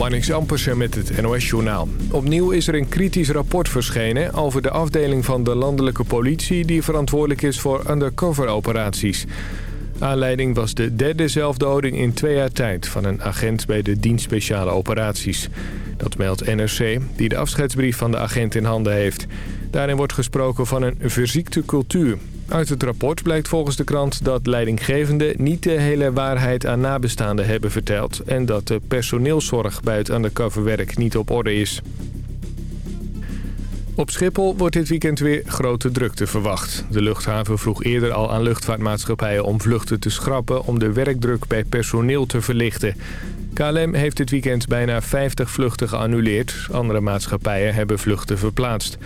Marnix Ampersen met het NOS-journaal. Opnieuw is er een kritisch rapport verschenen over de afdeling van de landelijke politie... die verantwoordelijk is voor undercover-operaties. Aanleiding was de derde zelfdoding in twee jaar tijd... van een agent bij de dienst speciale operaties. Dat meldt NRC, die de afscheidsbrief van de agent in handen heeft. Daarin wordt gesproken van een verziekte cultuur. Uit het rapport blijkt volgens de krant dat leidinggevenden niet de hele waarheid aan nabestaanden hebben verteld... en dat de personeelszorg bij het undercoverwerk niet op orde is. Op Schiphol wordt dit weekend weer grote drukte verwacht. De luchthaven vroeg eerder al aan luchtvaartmaatschappijen om vluchten te schrappen... om de werkdruk bij personeel te verlichten. KLM heeft dit weekend bijna 50 vluchten geannuleerd. Andere maatschappijen hebben vluchten verplaatst.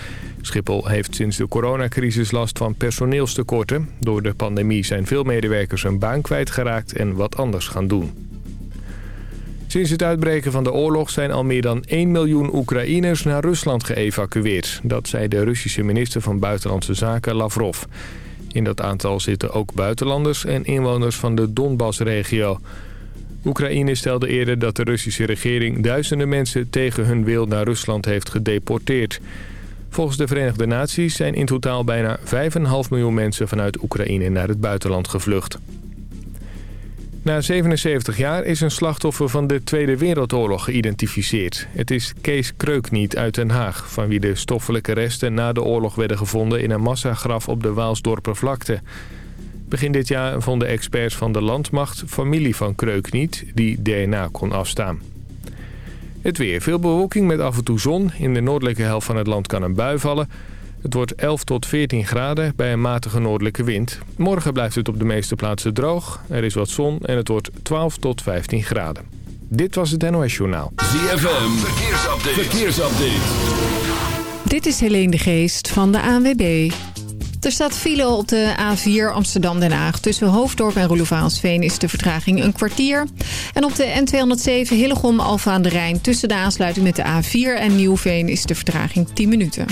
Schiphol heeft sinds de coronacrisis last van personeelstekorten. Door de pandemie zijn veel medewerkers hun baan kwijtgeraakt en wat anders gaan doen. Sinds het uitbreken van de oorlog zijn al meer dan 1 miljoen Oekraïners naar Rusland geëvacueerd. Dat zei de Russische minister van Buitenlandse Zaken Lavrov. In dat aantal zitten ook buitenlanders en inwoners van de Donbass-regio. Oekraïne stelde eerder dat de Russische regering duizenden mensen tegen hun wil naar Rusland heeft gedeporteerd. Volgens de Verenigde Naties zijn in totaal bijna 5,5 miljoen mensen vanuit Oekraïne naar het buitenland gevlucht. Na 77 jaar is een slachtoffer van de Tweede Wereldoorlog geïdentificeerd. Het is Kees Kreukniet uit Den Haag... van wie de stoffelijke resten na de oorlog werden gevonden... in een massagraf op de Waalsdorpervlakte. Begin dit jaar vonden experts van de landmacht familie van Kreukniet... die DNA kon afstaan. Het weer. Veel bewolking met af en toe zon. In de noordelijke helft van het land kan een bui vallen. Het wordt 11 tot 14 graden bij een matige noordelijke wind. Morgen blijft het op de meeste plaatsen droog. Er is wat zon en het wordt 12 tot 15 graden. Dit was het NOS Journaal. ZFM. Verkeersupdate. Verkeersupdate. Dit is Helene de Geest van de ANWB. Er staat file op de A4 Amsterdam-Den Haag. Tussen Hoofddorp en Roelofaansveen is de vertraging een kwartier. En op de N207 Hillegom-Alfa aan de Rijn... tussen de aansluiting met de A4 en Nieuwveen is de vertraging 10 minuten.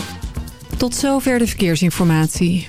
Tot zover de verkeersinformatie.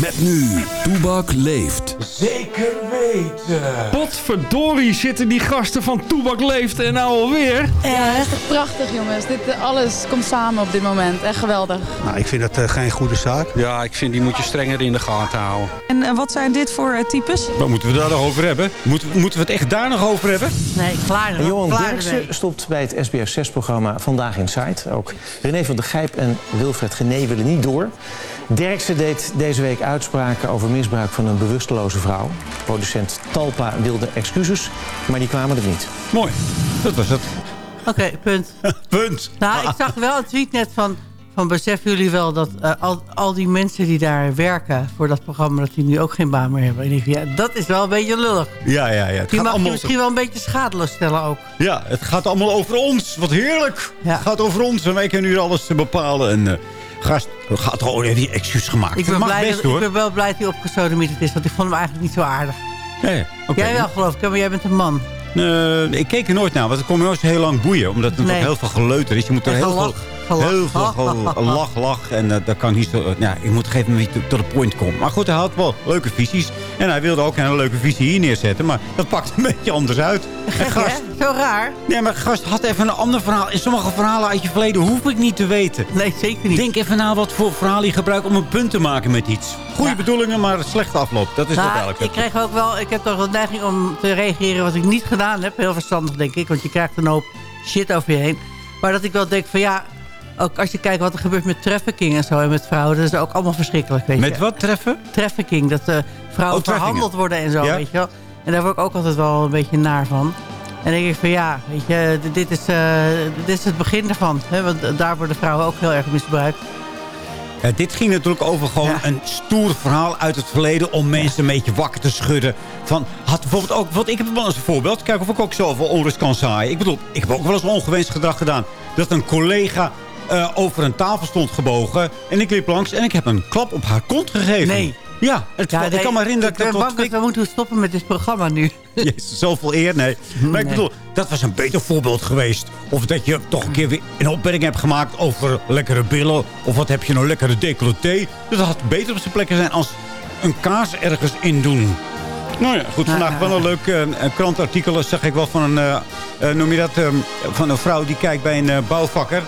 Met nu, Toebak leeft. Zeker weten. Potverdorie zitten die gasten van Toebak Leeft en nou alweer. Ja, echt prachtig jongens. Dit, eh, alles komt samen op dit moment. Echt geweldig. Nou, ik vind dat uh, geen goede zaak. Ja, ik vind die moet je strenger in de gaten houden. En, en wat zijn dit voor uh, types? Wat moeten we daar nog over hebben? Moeten, moeten we het echt daar nog over hebben? Nee, klaar. En Johan Derksen stopt bij het SBS6-programma Vandaag in Site. Ook René van der Gijp en Wilfred Gené willen niet door. Derksen deed deze week uitspraken over misbruik van een bewusteloze vrouw. Producent Talpa wilde excuses, maar die kwamen er niet. Mooi, dat was het. Oké, punt. punt. Nou, ik zag wel een tweet net van... van beseffen jullie wel dat uh, al, al die mensen die daar werken... voor dat programma, dat die nu ook geen baan meer hebben. En ik, ja, dat is wel een beetje lullig. Ja, ja, ja. Het die gaat mag allemaal... je misschien wel een beetje schadeloos stellen ook. Ja, het gaat allemaal over ons. Wat heerlijk. Ja. Het gaat over ons en wij kunnen hier alles te bepalen. En uh, gast, gaat gewoon even die excuus gemaakt. Ik ben, blij best, dat, hoor. ik ben wel blij dat hij opgesodemieterd is. Want ik vond hem eigenlijk niet zo aardig. Ja. Okay. Jij wel geloof ik, maar jij bent een man. Uh, ik keek er nooit naar, want het kon me nooit zo heel lang boeien. Omdat er Nee. heel veel geleuter is. Je moet er heel veel, Gelach. heel veel gel- lach, lach. En uh, dat kan niet zo... Ja, je moet op een gegeven moment tot de point komen. Maar goed, hij had wel leuke visies. En hij wilde ook een leuke visie hier neerzetten. Maar dat pakt een beetje anders uit. Gast, Zo raar. Nee, maar gast had even een ander verhaal. En sommige verhalen uit je verleden hoef ik niet te weten. Nee, zeker niet. Denk even na wat voor verhaal je gebruikt om een punt te maken met iets. Goede Ja. bedoelingen, maar slechte afloop. Dat is Nou, wel duidelijk. ik kreeg ook wel, ik heb toch wel neiging om te reageren wat ik niet gedaan heb. Heel verstandig denk ik, want je krijgt een hoop shit over je heen. Maar dat ik wel denk van ja, ook als je kijkt wat er gebeurt met trafficking en zo en met vrouwen. Dat is ook allemaal verschrikkelijk, weet je. Met wat treffen? Trafficking, dat uh, vrouwen Oh, verhandeld worden en zo, Ja. weet je wel. En daar word ik ook altijd wel een beetje naar van. En dan denk ik van ja, weet je, dit is, eh, dit is het begin ervan. Hè? Want daar worden vrouwen ook heel erg misbruikt. Dit ging natuurlijk over gewoon een stoer verhaal uit het verleden... om mensen een beetje wakker te schudden. Van, had bijvoorbeeld ook, want ik heb wel eens een voorbeeld. Kijk of ik ook zoveel onrust kan zaaien. Ik bedoel, ik heb ook wel eens ongewenst gedrag gedaan. Dat een collega eh, over een tafel stond gebogen. En ik liep langs en ik heb een klap op haar kont gegeven. Nee. Ja, het, Ja, ik kan me herinneren dat ik dat we moeten stoppen met dit programma nu. Jezus, zoveel eer, nee. Maar ik bedoel, dat was een beter voorbeeld geweest. Of dat je toch een keer weer een opmerking hebt gemaakt over lekkere billen. Of wat heb je nou lekkere decolleté. Dat had beter op zijn plek zijn als een kaas ergens in doen. Nou ja, goed, vandaag wel een leuk eh, krantartikel, zeg ik wel, van een, eh, noem je dat, eh, van een vrouw die kijkt bij een bouwvakker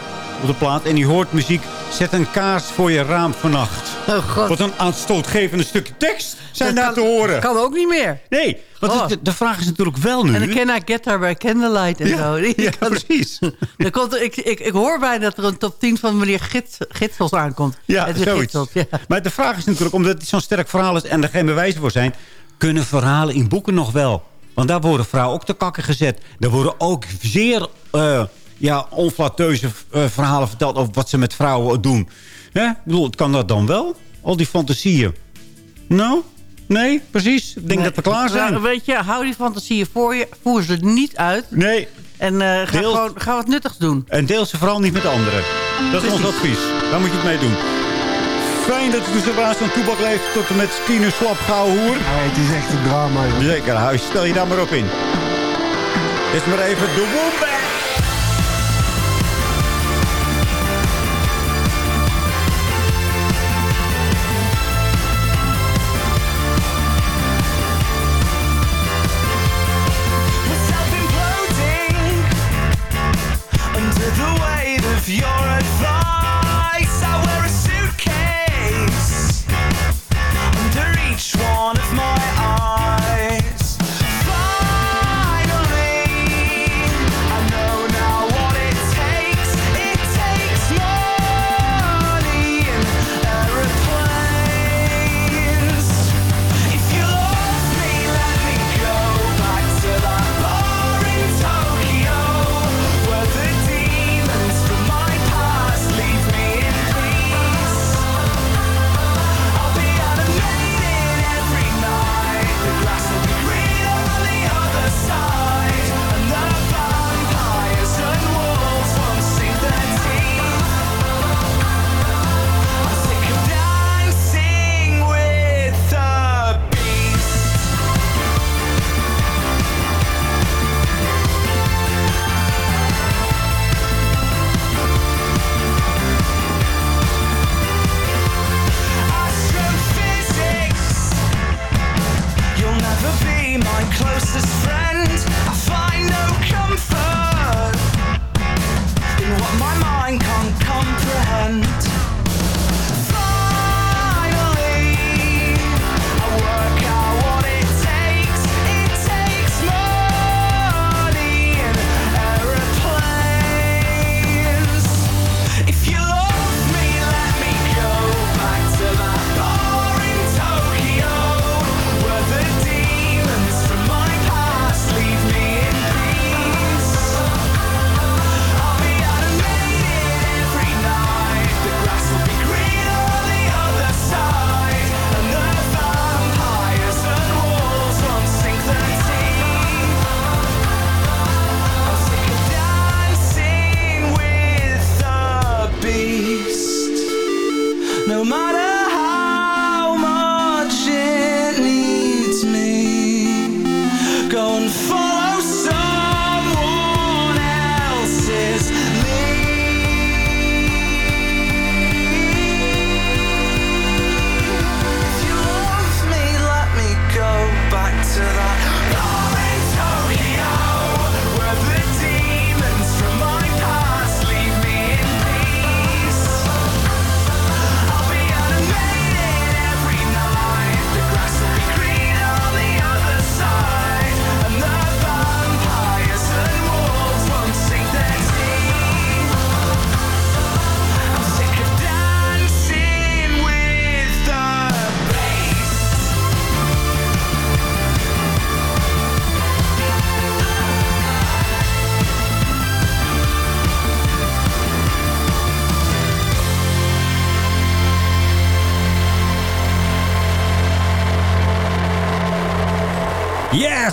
op de plaat. En die hoort muziek, zet een kaars voor je raam vannacht. Oh god. Wat een aanstootgevende stukje tekst zijn Dat daar kan- te horen. Kan ook niet meer. Nee, want Oh. de, de vraag is natuurlijk wel nu... En dan Can I Get There by Candlelight en Ja, zo. Die ja, kan- precies. Komt, ik, ik, ik hoor bijna dat er een top 10 van meneer Gids, Gidsels aankomt. Ja, zoiets. Gidsels, ja. Maar de vraag is natuurlijk, omdat het zo'n sterk verhaal is... en er geen bewijzen voor zijn... kunnen verhalen in boeken nog wel? Want daar worden vrouwen ook te kakken gezet. Er worden ook zeer eh, ja, onflateuze eh, verhalen verteld... over wat ze met vrouwen doen. Hè? Ik bedoel, kan dat dan wel? Al die fantasieën. Nou, nee, precies. Ik denk Nee. dat we klaar zijn. Nou, weet je, hou die fantasieën voor je. Voer ze niet uit. Nee, En eh, ga, Deel- gewoon, ga wat nuttigs doen. En deel ze vooral niet met anderen. Dat is ons advies. Daar moet je het mee doen. Fijn dat u zo baas van toebak leeft tot en met tien uur slap gauw hoer. Nee, het is echt een drama, joh. Zeker, huis. Stel je daar maar op in. Dit is maar even de Wombat. One of my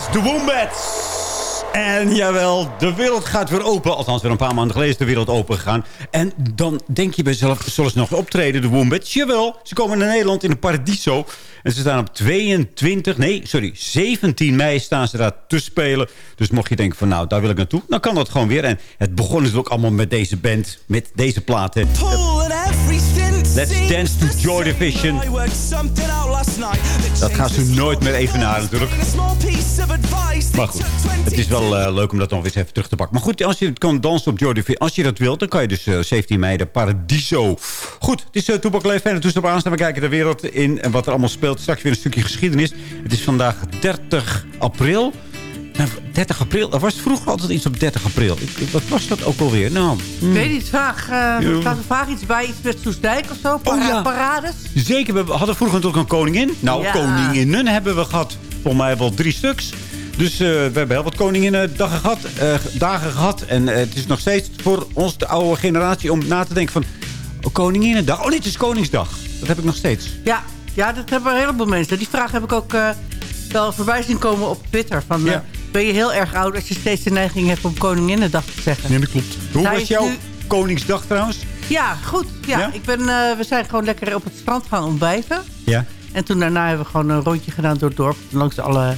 De Wombats. En jawel, de wereld gaat weer open. Althans, weer een paar maanden geleden is de wereld open gegaan. En dan denk je bij jezelf, zullen ze nog optreden, de Wombats? Jawel, ze komen naar Nederland in een paradiso. En ze staan op 22, nee, sorry, 17 mei staan ze daar te spelen. Dus mocht je denken van, nou, daar wil ik naartoe. Dan kan dat gewoon weer. En het begon natuurlijk allemaal met deze band, met deze platen. Let's Dance to Joy Division. Dat gaan ze nooit meer evenaren natuurlijk. Maar goed, het is wel eh, leuk om dat nog eens even terug te pakken. Maar goed, als je kan dansen op Joy Division, als je dat wilt... dan kan je dus eh, 17 mei de Paradiso. Goed, het is uh, Toepak Leef en op aanstaan. We kijken de wereld in en wat er allemaal speelt. Straks weer een stukje geschiedenis. Het is vandaag 30 april... Nou, 30 april, er was vroeger altijd iets op 30 april. Wat was dat ook alweer? Nou, Ik weet niet, vraag, eh, staat er vaak iets bij? Iets met Soesdijk of zo? Para- Oh, ja. Parades? Zeker, we hadden vroeger natuurlijk een koningin. Nou, Ja. koninginnen hebben we gehad. Volgens mij wel drie stuks. Dus eh, we hebben heel wat koninginnendagen gehad, eh, dagen gehad. En het is nog steeds voor ons, de oude generatie, om na te denken van... Oh, koninginnendag. Oh, het is Koningsdag. Dat heb ik nog steeds. Ja, ja, dat hebben een heleboel mensen. Die vraag heb ik ook eh, wel voorbij zien komen op Twitter. Van, Ja. Ben je heel erg oud als je steeds de neiging hebt om Koninginnedag te zeggen? Nee, dat klopt. Hoe was jouw nu- Koningsdag trouwens? Ja, goed. Ja, Ja? Ik ben, eh, we zijn gewoon lekker op het strand gaan ontbijten. Ja. En toen daarna hebben we gewoon een rondje gedaan door het dorp. Langs alle,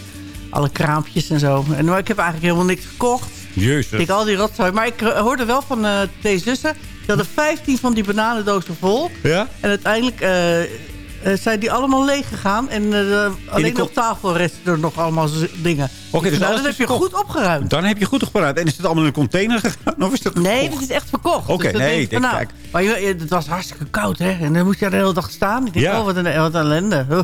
alle kraampjes en zo. En, maar ik heb eigenlijk helemaal niks gekocht. Jezus. Ik al die rotzooi. Maar ik eh, hoorde wel van eh twee zussen. Die hadden 15 van die bananendozen vol. Ja? En uiteindelijk eh, zijn die allemaal leeg gegaan. En eh, alleen op tafel resten er nog allemaal dingen. Oké, dus nou, dat heb je goed opgeruimd. Dan heb je goed opgeruimd. En is het allemaal in een container gegaan? Of is dat Nee, is echt verkocht. Oké, Dus nee, denk nou, kijk. Maar je- het was hartstikke koud, hè? En dan moest je de hele dag staan. Ik denk, Ja. oh, wat een, wat een ellende. Huh.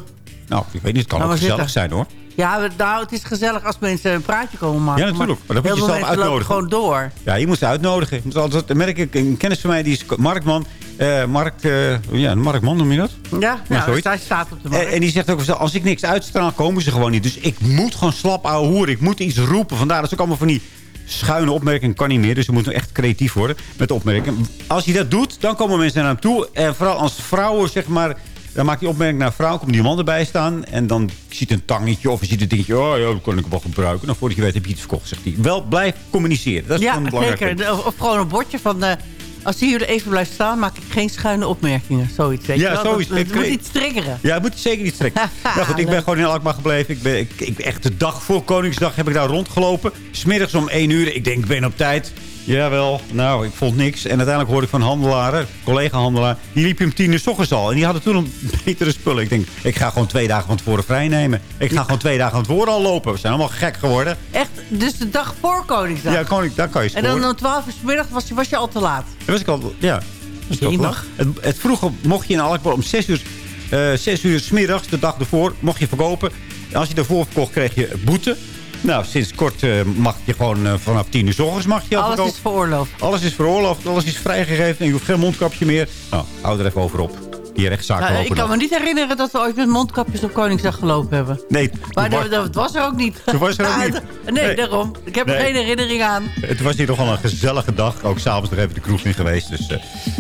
Nou, ik weet niet. Het kan Nou, ook gezellig zitten. zijn hoor. Ja, nou, het is gezellig als mensen een praatje komen maken. Ja, natuurlijk. Maar dan moet je zelf uitnodigen. gewoon door. Ja, je moet ze uitnodigen. Je moet altijd, dat merk ik, een kennis van mij, die is marktman. eh markt, eh, ja, een marktman noem je dat? Ja, nou, zoiets. hij staat op de markt. en die zegt ook, als ik niks uitstraal, komen ze gewoon niet. Dus ik moet gewoon slap ouwe hoeren. Ik moet iets roepen. Vandaar dat is ook allemaal van die schuine opmerkingen. Kan niet meer, dus we moeten echt creatief worden met de opmerkingen. Als hij dat doet, dan komen mensen naar hem toe. En vooral als vrouwen, zeg maar... Dan maakt die opmerking naar een vrouw, komt die man erbij staan. En dan ziet een tangetje of je ziet een dingetje. Oh ja, dat kan ik wel gebruiken. Dan voordat je weet heb je iets verkocht, zegt hij. Wel, blijf communiceren. Dat is Ja, gewoon een belangrijk zeker. Of, of gewoon een bordje van... eh, als hij hier even blijft staan, maak ik geen schuine opmerkingen. Zoiets, weet Ja, wel? zoiets. Dat, Ik moet iets triggeren. Ja, het moet zeker niet trekken. nou goed, ik ben gewoon in Alkmaar gebleven. Ik ben, ik, ik, echt de dag voor Koningsdag heb ik daar rondgelopen. Smiddags om 1 uur. Ik denk, ik ben op tijd. Jawel, nou, ik vond niks. En uiteindelijk hoorde ik van handelaren, collega-handelaar... die liep om tien uur ochtends al. En die hadden toen een betere spullen. Ik denk, ik ga gewoon twee dagen van tevoren vrij nemen. Ik ga gewoon twee dagen van tevoren al lopen. We zijn allemaal gek geworden. Echt, dus de dag voor Koningsdag. Ja, koning, daar kan je en scoren. dan om 12 uur 's middag was, je- was je al te laat. Dat was ik al, ja. Jemig. Het, het vroeger mocht je in Alkmaar om 6 uur, eh 6 uur 's middags, de dag ervoor, mocht je verkopen. Als je daarvoor verkocht, kreeg je boete. Nou, sinds kort eh, mag je gewoon eh, vanaf 10 uur s ochtends mag je al Alles is veroorloofd. Alles is veroorloofd, alles is vrijgegeven en je hoeft geen mondkapje meer. Nou, hou er even over op. Die Nou, ik kan me niet herinneren dat we ooit met mondkapjes op Koningsdag gelopen hebben. Nee, Maar dat, was- dat was er ook niet. Toen was er ook niet. Nee, Nee. daarom. Ik heb er geen herinnering aan. het was hier nogal een gezellige dag. Ook s'avonds nog even de kroeg in geweest. Dus eh,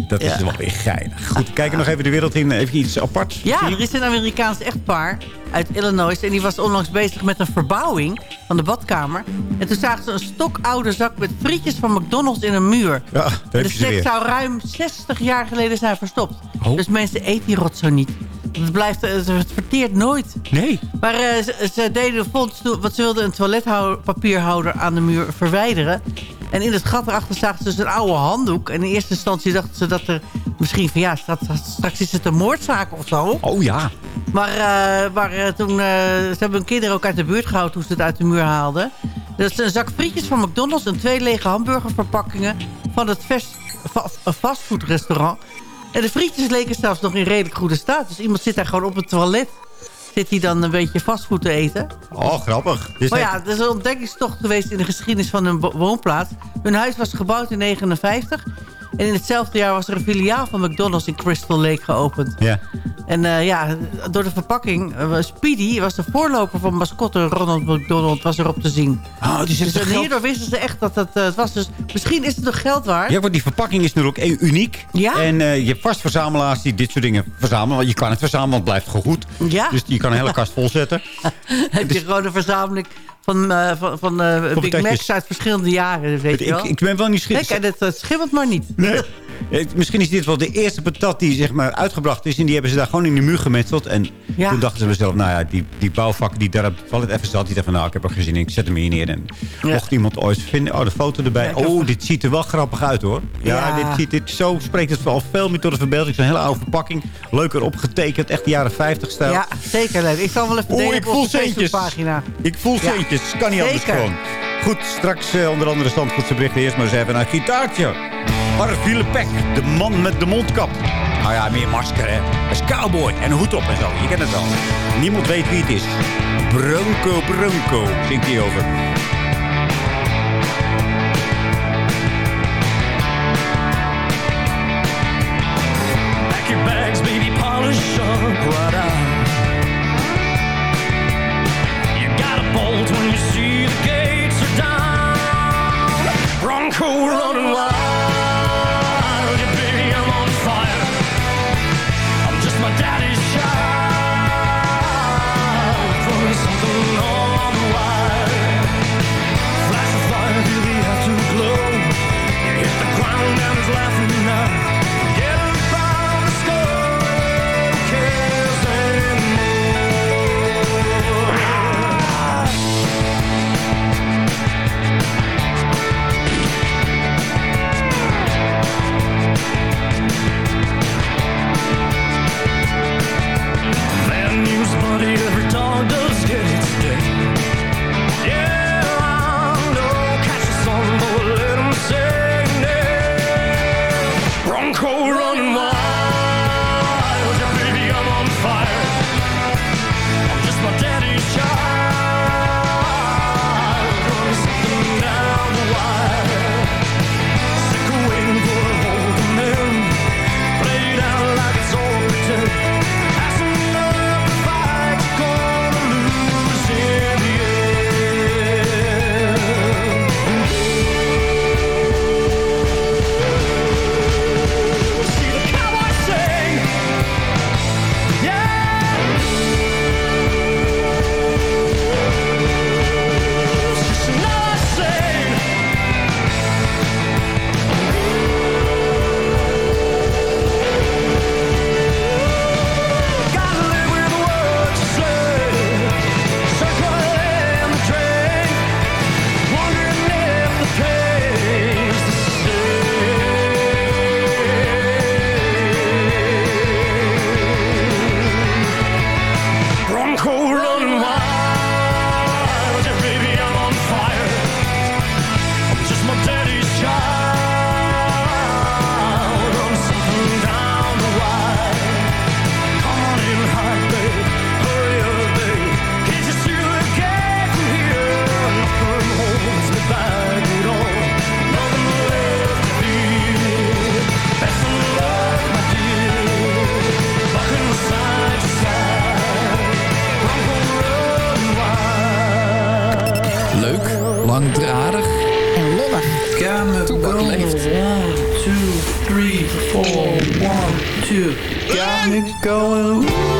dat Ja. is wel weer geinig. Goed, we kijken nog even de wereld in. Even iets apart. Ja, er is een Amerikaans echtpaar uit Illinois. En die was onlangs bezig met een verbouwing van de badkamer. En toen zagen ze een stokoude zak met frietjes van McDonald's in een muur. Ja, de weer. zou ruim 60 jaar geleden zijn verstopt. Oh. Dus mensen eten die rotzooi niet. Het, blijft, eh, het verteert nooit. Nee. Maar eh, ze, ze deden vondst toe, want ze wilden een toiletpapierhouder aan de muur verwijderen. En in het gat erachter zagen ze dus een oude handdoek. En in eerste instantie dachten ze dat er misschien van ja, straks, straks is het een moordzaak of zo. Oh ja. Maar, eh, maar eh, toen, eh, ze hebben hun kinderen ook uit de buurt gehouden toen ze het uit de muur haalden. Dat is een zak frietjes van McDonald's en twee lege hamburgerverpakkingen van het fast, fa- fastfoodrestaurant. En de frietjes leken zelfs nog in redelijk goede staat. Dus iemand zit daar gewoon op het toilet. Zit hij dan een beetje fastfood te eten. Oh, grappig. Dus Maar ja, het is een ontdekkingstocht geweest in de geschiedenis van hun wo- woonplaats. Hun huis was gebouwd in 1959. En in hetzelfde jaar was er een filiaal van McDonald's in Crystal Lake geopend. Ja. En eh, ja, door de verpakking, eh, Speedy was de voorloper van mascotte Ronald McDonald, was erop te zien. Oh, Dus toch en geld... hierdoor wisten ze echt dat het, eh, het was. Dus misschien is het nog geld waard. Ja, want die verpakking is natuurlijk ook uniek. Ja. En je hebt vast verzamelaars die dit soort dingen verzamelen. Want je kan het verzamelen, want het blijft gewoon goed. Ja. Dus je kan een hele kast vol zetten. Heb je gewoon een verzameling van, eh, van, van eh, Big. Macs uit verschillende jaren, weet je Ik, wel. ik ben wel nieuwsgierig. Kijk, het, het schimmelt maar niet. Nee. Eh, Misschien is dit wel de eerste patat die zeg maar, uitgebracht is. En die hebben ze daar gewoon in de muur gemetseld. En Ja. toen dachten ze zelf, nou ja, die, die bouwvakker die daar toilet even zat. Die dacht van, nou, ik heb er geen zin in. Ik zet hem hier neer. En Ja. mocht iemand ooit vinden, oh, de foto erbij. Ja, ik oh, dit ziet er wel grappig uit, hoor. Ja. Dit, ziet, dit, zo spreekt het wel veel meer tot de verbeelding. Zo'n hele oude verpakking. Leuker opgetekend. Echt de jaren 50 stijl. Ja, zeker leuk. Ik zal wel even Oeh, delen ik op onze centjes. Facebookpagina. Ik voel Ja. Kan niet anders gewoon. Goed, straks eh, onder andere Zandvoortse berichten. Eerst maar eens even een gitaartje. Arvile Peck, de man met de mondkap. Nou ja, meer masker, hè. Hij is cowboy en een hoed op en zo. Je kent het wel. Niemand weet wie het is. Bronco, Bronco, zingt hij over. Pack your bags, baby, polish up out. When you see the gates are down. Bronco running wild, going.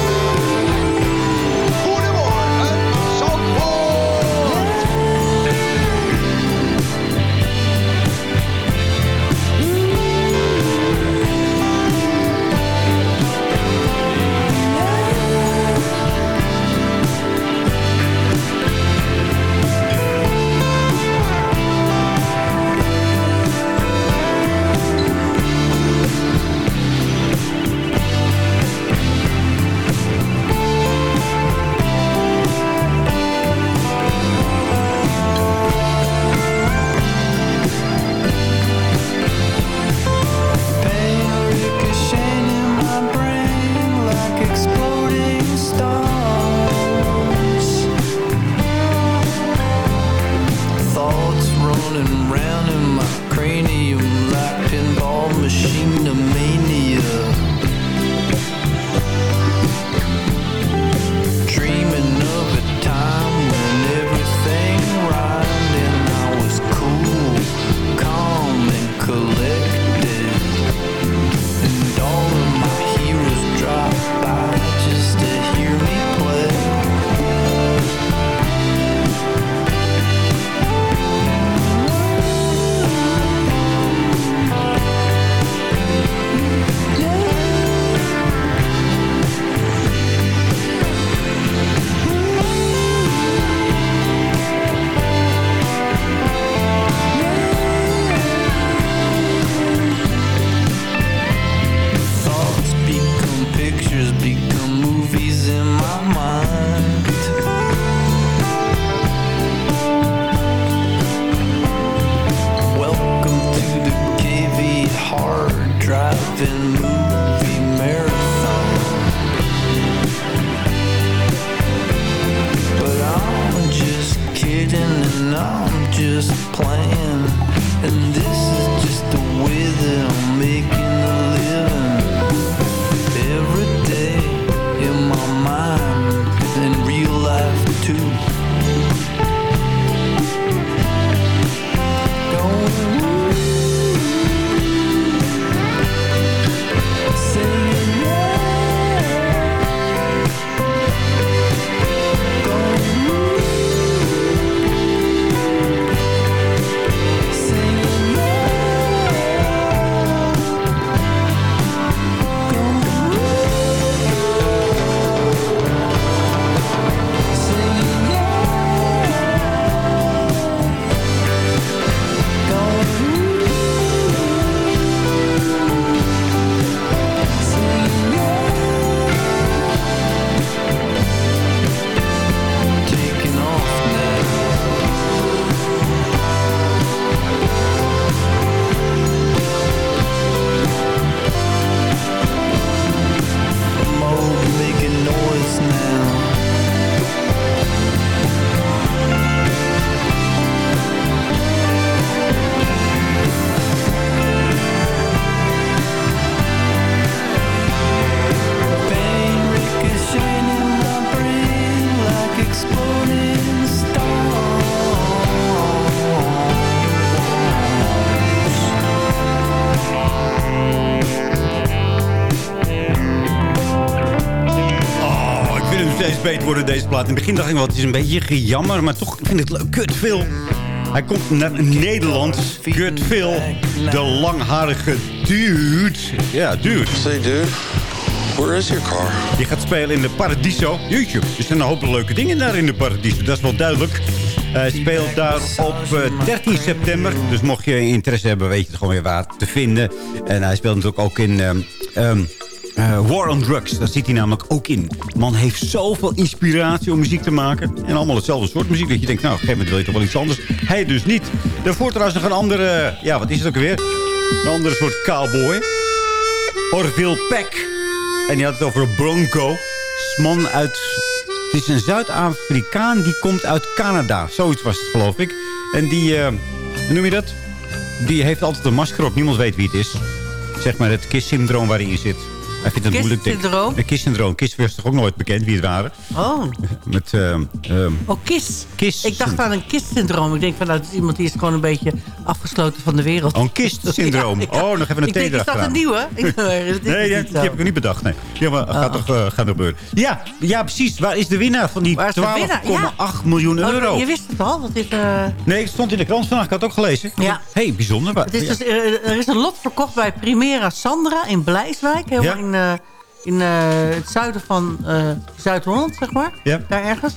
Steeds beter worden, deze plaat. In het begin dacht ik wel, het is een beetje gejammer. Maar toch vind ik het leuk. Kurt Phil. Hij komt naar Nederland. Kurt Phil. De langharige dude. Ja, dude. Say, dude. Where is your car? Die gaat spelen in de Paradiso. Jeetje, er zijn een hoop leuke dingen daar in de Paradiso. Dat is wel duidelijk. Hij speelt daar op eh, 13 september. Dus mocht je interesse hebben, weet je het gewoon weer waar te vinden. En hij speelt natuurlijk ook in... ehm, ehm, eh, War on Drugs, daar zit hij namelijk ook in. Man heeft zoveel inspiratie om muziek te maken. En allemaal hetzelfde soort muziek. Dat je denkt, nou, op een gegeven moment wil je toch wel iets anders. Hij dus niet. Daarvoor trouwens nog een andere... Ja, wat is het ook weer? Een andere soort cowboy. Orville Peck. En die had het over Bronco. Man uit... Het is een Zuid-Afrikaan, die komt uit Canada. Zoiets was het, geloof ik. En die... eh, hoe noem je dat? Die heeft altijd een masker op. Niemand weet wie het is. Zeg maar het KISS-syndroom waar hij in zit. Hij vindt het moeilijk. ik. KISS-syndroom. KISS was toch ook nooit bekend wie het waren? Oh, Met... ehm, ehm, oh KISS. KISS. Ik dacht aan een KISS-syndroom. Ik denk van, nou, dat is iemand die is gewoon een beetje afgesloten van de wereld. Oh, een. Ja, ja. Oh, nog even een Ik denk, is dat een nieuwe? Ik, nee, dat ja, die heb ik nog niet bedacht. Nee. Ja, maar gaat, toch, eh, gaat er gebeuren. Ja, ja, precies. Waar is de winnaar van die 12,8 Waar is de winnaar? Ja. miljoen Oh, euro? je wist het al, dat dit... eh, Nee, het stond in de krant vandaag. Ik had het ook gelezen. Ja. hey, bijzonder. Het is dus, eh, er is een lot verkocht bij Primera Sandra in Blijswijk. Helemaal Ja. In, eh, in eh, het zuiden van eh, Zuid-Holland, zeg maar. Ja. Daar ergens.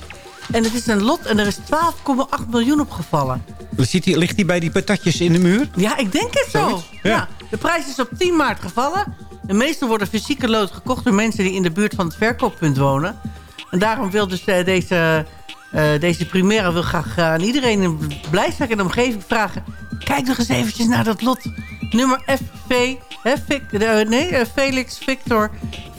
En het is een lot en er is 12,8 miljoen opgevallen. Zit die, ligt die bij die patatjes in de muur? Ja, ik denk het zo. Ja. Ja. De prijs is op 10 maart gevallen. De meeste worden fysieke lood gekocht door mensen die in de buurt van het verkooppunt wonen. En daarom wil dus deze, eh, deze Primera wil graag aan iedereen in Blijswijk en de omgeving vragen... Kijk nog eens eventjes naar dat lot. Nummer FV, hè, Vic- eh, nee, eh, Felix Victor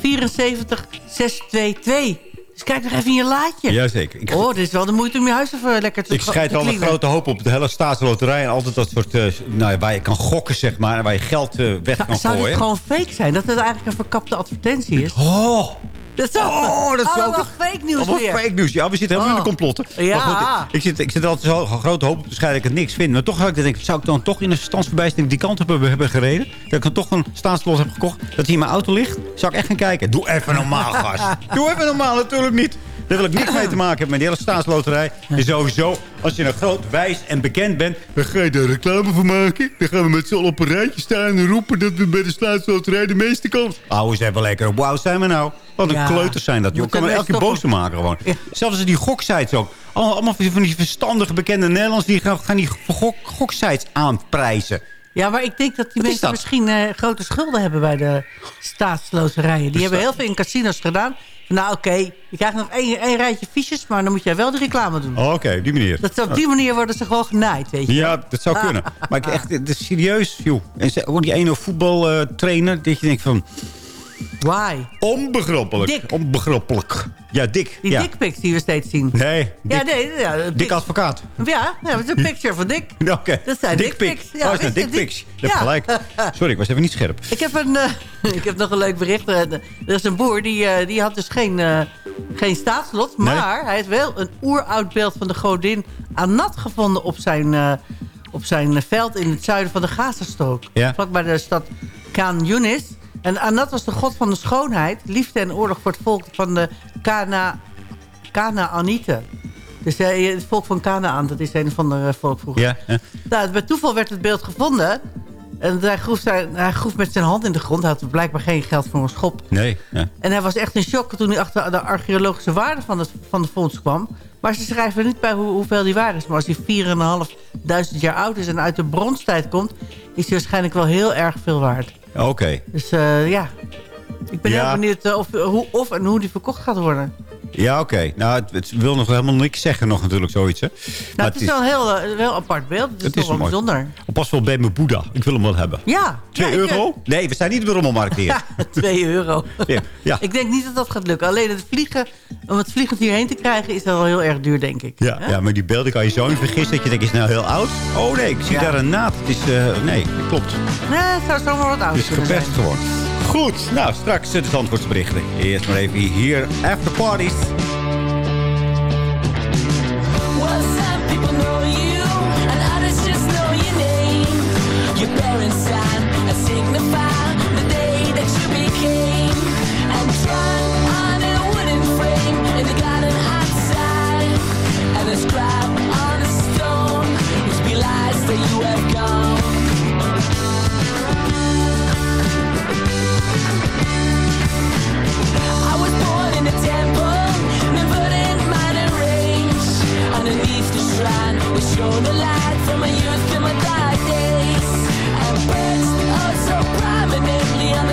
74622. Dus kijk nog even in je laadje. Jazeker. Ik, Oh, dit is wel de moeite om je huis even lekker te ik scheid al een grote hoop op de hele staatsloterij. En altijd dat soort... eh, nou, ja, waar je kan gokken, zeg maar. En waar je geld weg Zou, kan zou dit gooien. gewoon fake zijn? Dat het eigenlijk een verkapte advertentie is? Oh, Dat is Oh, dat is allemaal ook- fake nieuws allemaal weer. fake nieuws. Ja, we zitten helemaal in de Oh. complotten. Ja. Goed, ik, zit, ik zit altijd zo grote hoop op te dat ik het niks vind. Maar toch zou ik denken, zou ik dan toch in een standsverbijstering die kant op hebben, hebben gereden? Dat ik dan toch een staatslot heb gekocht, dat in mijn auto ligt? Zou ik echt gaan kijken? Doe even normaal, gast. Doe even normaal, natuurlijk niet. Daar wil ik niks mee te maken hebben met die hele staatsloterij. En sowieso, als je een groot, wijs en bekend bent... dan ga je daar reclame voor maken. Dan gaan we met z'n allen op een rijtje staan en roepen... dat we bij de staatsloterij de meeste kans... Ouwe, ze hebben lekker wauw zijn we nou. Wat een Ja. kleuters zijn dat. Je Moet kan me elke keer boos maken gewoon. Ja. Zelfs als die goksites ook. Allemaal, allemaal van die verstandige bekende Nederlanders... die gaan, gaan die gok, goksites aanprijzen. Ja, maar ik denk dat die Wat mensen misschien eh, grote schulden hebben bij de staatsloterijen. Die hebben heel veel in casinos gedaan. Nou oké, je krijgt nog één, één rijtje fiches, maar dan moet jij wel de reclame doen. Oh, Oké, die manier. Dat, op die manier worden ze gewoon genaaid, weet je. Ja, dat zou kunnen. Maar ik, echt, het is serieus, joh. En ze- die ene voetbaltrainer, dat je denkt van... Why? Onbegrijpelijk. Dick. Onbegrijpelijk. Ja, Dick. Die ja. dickpics die we steeds zien. Nee, Dick, ja, nee, ja, Dick advocaat. Ja, ja, het is een picture van Dick. Oké. Dat zijn dickpics. Ja, oh, dat wist je, hebt gelijk. Sorry, ik was even niet scherp. Ik heb, een, eh, ik heb nog een leuk bericht. Eh, Er is een boer, die, eh, die had dus geen, geen staatslot. Nee. Maar hij heeft wel een oeroud beeld van de godin Anat gevonden op zijn, op zijn veld in het zuiden van de Gazastrook. Ja. Vlak bij de stad Khan Yunis. En Anat was de god van de schoonheid, liefde en oorlog voor het volk van de Kana, Kanaanieten. Dus eh, het volk van Kanaan, dat is een van de volk vroeger. Ja, ja. Nou, bij toeval werd het beeld gevonden. En hij groef, zijn, hij groef met zijn hand in de grond. Hij had blijkbaar geen geld voor een schop. Nee. Ja. En hij was echt in shock toen hij achter de archeologische waarde van, het, van de fonds kwam. Maar ze schrijven er niet bij hoe, hoeveel die waar is. Maar als hij 4.500 jaar oud is en uit de bronstijd komt... is hij waarschijnlijk wel heel erg veel waard. Oké. Dus eh, ja, ik ben Ja. heel benieuwd eh, of, hoe, of en hoe die verkocht gaat worden. Ja, oké. Nou, het, het wil nog helemaal niks zeggen nog natuurlijk, zoiets. Hè. Maar Nou, het is wel een heel, eh, wel apart beeld. Het is Het is wel bijzonder. Pas wel bij mijn Boeddha. Ik wil hem wel hebben. Ja. 2 ja, ik, eh, euro? Nee, we zijn niet op de rommelmarkt hier. 2 euro. Ja. ja. Ik denk niet dat dat gaat lukken. Alleen het vliegen, om het vliegend hierheen te krijgen... is wel heel erg duur, denk ik. Ja, ja, maar die beelden kan je zo in vergissen dat je denkt, is nou heel oud? Oh nee, ik zie daar een naad. Het is, eh, nee, dat klopt. Nee, het zou zomaar wat Het ouder is zijn. geperst gewoon. Goed, nou straks de antwoordsberichten. Eerst maar even hier, after parties.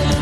coming.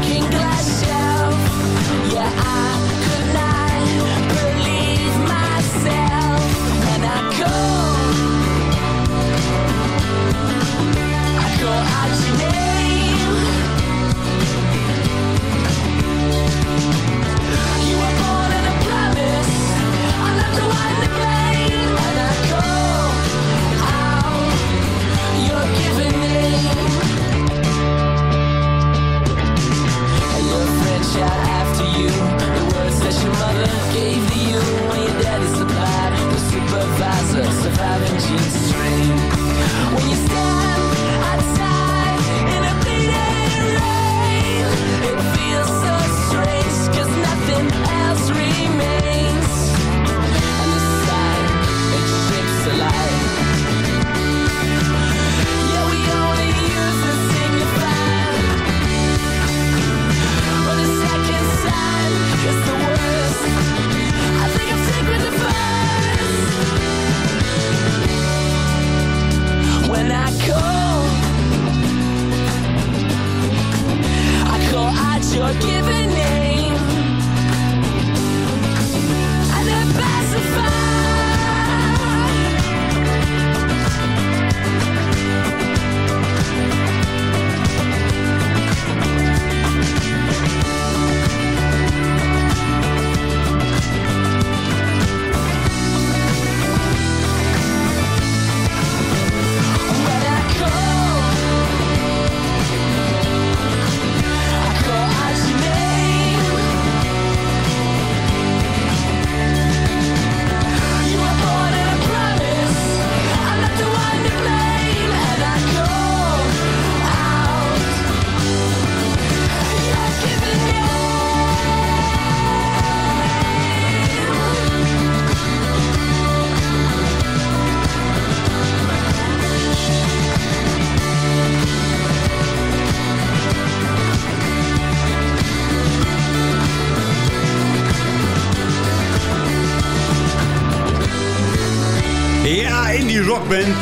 Rockband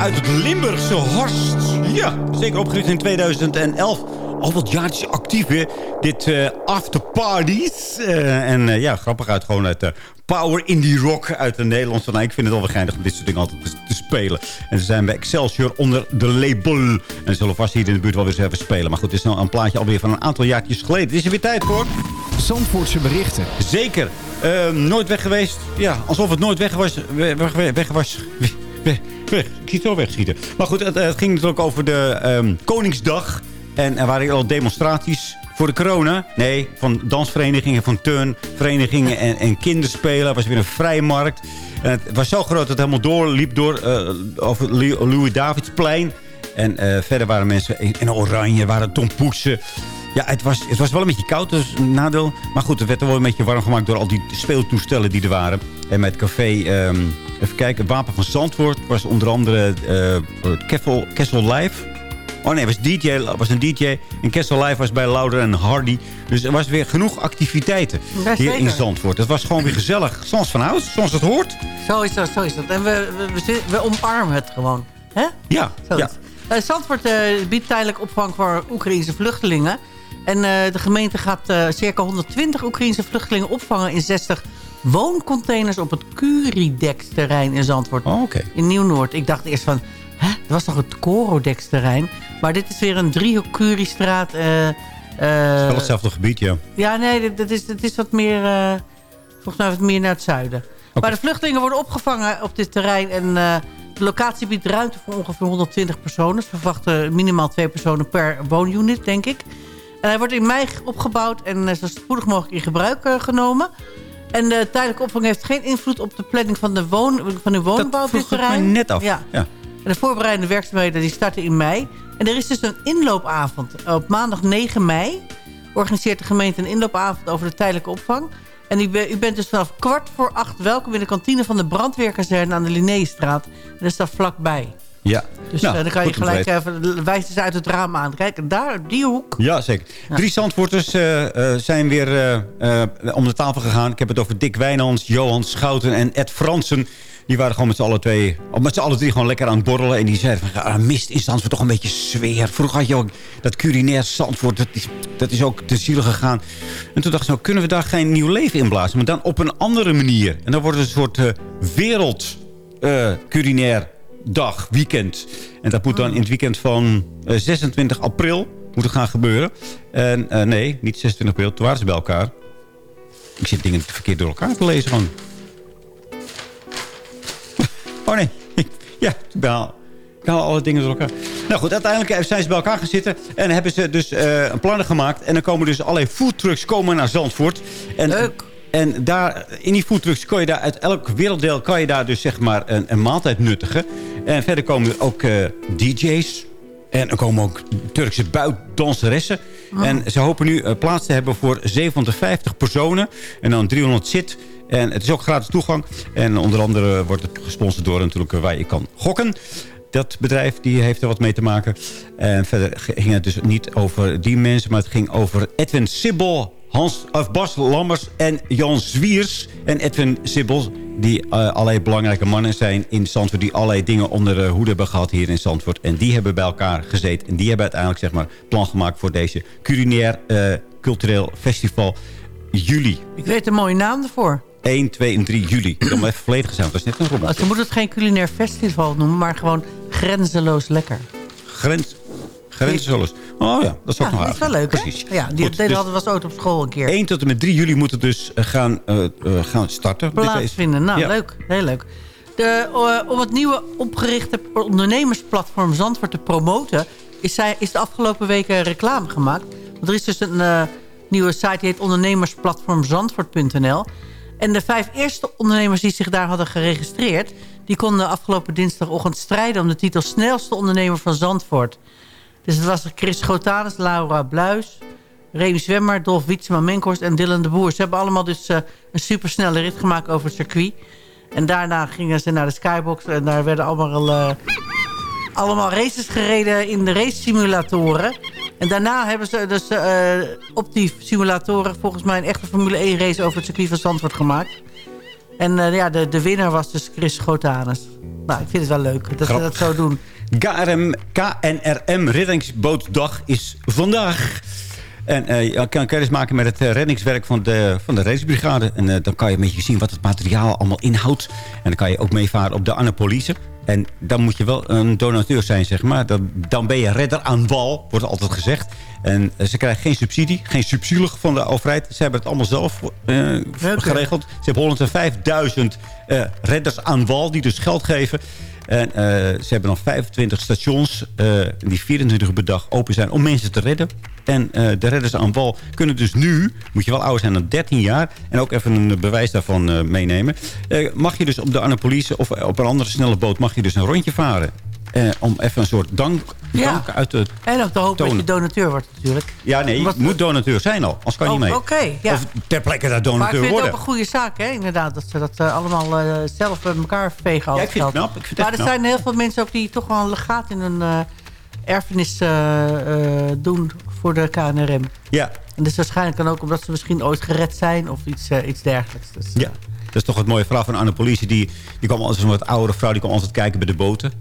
uit het Limburgse Horst. Ja, zeker opgericht in 2011. Al wat jaartjes actief weer. Dit eh After Parties. Eh, en eh, ja, grappig uit gewoon uit de Power Indie Rock uit de Nederlandse. Nou, ik vind het wel geinig om dit soort dingen altijd te, spelen. En ze zijn bij Excelsior onder de label. En ze zullen vast hier in de buurt wel weer eens even spelen. Maar goed, het is nou een plaatje alweer van een aantal jaartjes geleden. Het is er weer tijd voor. Zandvoortse berichten. Zeker. Ehm, nooit weg geweest. Ja, alsof het nooit weg was. Weg was. Ik zie het zo wegschieten. Maar goed, het, het ging natuurlijk over de ehm, Koningsdag. En er waren al demonstraties voor de corona. Nee, van dansverenigingen, van turnverenigingen en, en kinderspelen. Er was weer een vrijmarkt. Het was zo groot dat het helemaal doorliep door eh, over Louis Davidsplein. En eh, verder waren mensen in, oranje, waren tompoesen. Ja, het was, het was wel een beetje koud, dus een nadeel. Maar goed, het werd er wel een beetje warm gemaakt door al die speeltoestellen die er waren. En met café, ehm, even kijken, het Wapen van Zandvoort was onder andere uh, Kessel, Kessel Live. Oh nee, was, DJ, was een DJ. En Kessel Live was bij Louder en Hardy. Dus er was weer genoeg activiteiten Ja, hier in. Zandvoort. Het was gewoon weer gezellig. Zoals van huis, zoals het hoort. Zo is dat, zo is dat. En we, we, we, omarmen het gewoon. Hè? Ja, Zo ja. Eh, Zandvoort eh, biedt tijdelijk opvang voor Oekraïnse vluchtelingen. En eh, de gemeente gaat eh, circa 120 Oekraïnse vluchtelingen opvangen in 60 wooncontainers op het Curidex-terrein in Zandvoort. Oh. In Nieuw-Noord. Ik dacht eerst van, hè, dat was toch het Corodex-terrein? Maar dit is weer een driehoek Curiestraat. eh, eh, Het is wel hetzelfde gebied, ja. ja, nee, dat is, dat is wat meer... eh, volgens mij wat meer naar het zuiden. Maar de vluchtelingen worden opgevangen op dit terrein. En eh, de locatie biedt ruimte voor ongeveer 120 personen. Ze verwachten minimaal twee personen per woonunit, denk ik. En hij wordt in mei opgebouwd en eh, zo spoedig mogelijk in gebruik eh, genomen. En de tijdelijke opvang heeft geen invloed op de planning van de, woon, van de woonbouw op dit vroeg terrein. net af. Ja. Ja. En de voorbereidende werkzaamheden die starten in mei. En er is dus een inloopavond. Op maandag 9 mei organiseert de gemeente een inloopavond over de tijdelijke opvang. En u, u bent dus vanaf kwart voor acht welkom in de kantine van de brandweerkazerne aan de Linnéestraat. En dat is daar vlakbij. Ja. Dus Nou, eh, dan kan je gelijk even, wijs eens uit het raam aan. Kijk, daar, die hoek. Ja, zeker. Drie Zandvoorters eh, eh, zijn weer eh, eh, om de tafel gegaan. Ik heb het over Dick Wijnands, Johan Schouten en Ed Fransen. Die waren gewoon met z'n allen twee, met z'n allen drie gewoon lekker aan het borrelen. En die zeiden van, ah, mist in Zandvoort toch een beetje sfeer. Vroeger had je ook dat culinair Zandvoort, dat is, dat is ook te zielig gegaan. En toen ze, nou, kunnen we daar geen nieuw leven in blazen? Maar dan op een andere manier. En dan wordt het een soort eh, wereld eh, culinair dag, weekend. En dat moet dan in het weekend van eh, 26 april moet het gaan gebeuren. En eh, nee, niet 26 april, toen waren ze bij elkaar. Ik zit dingen verkeerd door elkaar te lezen gewoon. Oh nee, ja, ik ik haal alle dingen door elkaar. Nou goed, uiteindelijk zijn ze bij elkaar gaan zitten. En hebben ze dus eh, een plannen gemaakt. En dan komen dus allerlei foodtrucks komen naar Zandvoort. En, Leuk. En daar, in die foodtrucks kan je daar uit elk werelddeel... kan je daar dus zeg maar een, een maaltijd nuttigen. En verder komen er ook eh, DJ's. En er komen ook Turkse buitdanseressen. En ze hopen nu eh, plaats te hebben voor 750 personen. En dan 300 zit. En het is ook gratis toegang. En onder andere wordt het gesponsord door natuurlijk eh, waar je kan gokken. Dat bedrijf die heeft er wat mee te maken. En verder ging het dus niet over die mensen... maar het ging over Edwin Sibbel, Hans, of Bas Lammers en Jan Zwiers. En Edwin Sibbel, die eh, allerlei belangrijke mannen zijn in Zandvoort... die allerlei dingen onder de hoede hebben gehad hier in Zandvoort. En die hebben bij elkaar gezeten. En die hebben uiteindelijk zeg maar, plan gemaakt voor deze culinair eh, cultureel festival juli. Ik weet een mooie naam ervoor. 1, 2 en 3 juli. Ik heb hem even volledig gezegd. Dat is net een rommel. Ze moeten het geen culinair festival noemen, maar gewoon grenzeloos lekker. Grens, Oh ja, dat is ook Ja, nog dat is wel leuk, hè? Precies. Ja, die Goed, dus hadden was ooit op school een keer. 1 tot en met 3 juli moet het dus eh, gaan, eh, eh, gaan starten. Plaatsvinden. Nou, Ja. leuk. Heel leuk. De, om het nieuwe opgerichte ondernemersplatform Zandvoort te promoten... is, zij, is de afgelopen weken reclame gemaakt. Want er is dus een eh, nieuwe site die heet ondernemersplatformzandvoort.nl. En de vijf eerste ondernemers die zich daar hadden geregistreerd... die konden afgelopen dinsdagochtend strijden om de titel... snelste ondernemer van Zandvoort. Dus het was Chris Schotanus, Laura Bluis... Remy Zwemmer, Dolf Wietsema Menkhorst en Dylan de Boer. Ze hebben allemaal dus eh, een supersnelle rit gemaakt over het circuit. En daarna gingen ze naar de Skybox. En daar werden allemaal, eh, allemaal races gereden in de race simulatoren. En daarna hebben ze dus eh, op die simulatoren... volgens mij een echte Formule 1 race over het circuit van Zandvoort gemaakt. En ja, de, de winnaar was dus Chris Schotanus. Nou, ik vind het wel leuk dat Grappig. ze dat zo doen. KRM, KNRM reddingsbootdag is vandaag. En eh, je kan kennis maken met het eh, reddingswerk van de, van de reddingsbrigade. En eh, dan kan je een beetje zien wat het materiaal allemaal inhoudt. En dan kan je ook meevaren op de Annapolise. En dan moet je wel een donateur zijn, zeg maar. Dan, dan ben je redder aan wal, wordt altijd gezegd. En eh, ze krijgen geen subsidie, geen subsidie van de overheid. Ze hebben het allemaal zelf eh, geregeld. Ze hebben 105.000 eh, redders aan wal die dus geld geven. En eh, ze hebben dan 25 stations eh, die 24 uur per dag open zijn om mensen te redden. En eh, de redders aan wal kunnen dus nu, moet je wel ouder zijn dan 13 jaar... en ook even een bewijs daarvan meenemen... mag je dus op de Annapolise of op een andere snelle boot... mag je dus een rondje varen. Om even een soort dank, dank uit te En ook te hopen dat je donateur wordt natuurlijk. Ja, nee, je Wat- moet donateur zijn al. Anders kan je Oh, niet mee. oké, ja. Of ter plekke daar Maar ik donateur vind het worden. ook een goede zaak, hè? inderdaad. Dat ze dat eh, allemaal eh, zelf bij elkaar vegen. Ja, ik vind het knap, ik vind het maar er knap. zijn heel veel mensen ook die toch wel een legaat in hun eh, erfenis doen voor de KNRM. Ja. En dus waarschijnlijk dan ook omdat ze misschien ooit gered zijn of iets, iets dergelijks. Dus, Ja, dat is toch het mooie verhaal van Anne Police. Die, die kwam als een wat oudere vrouw, die kwam altijd kijken bij de boten.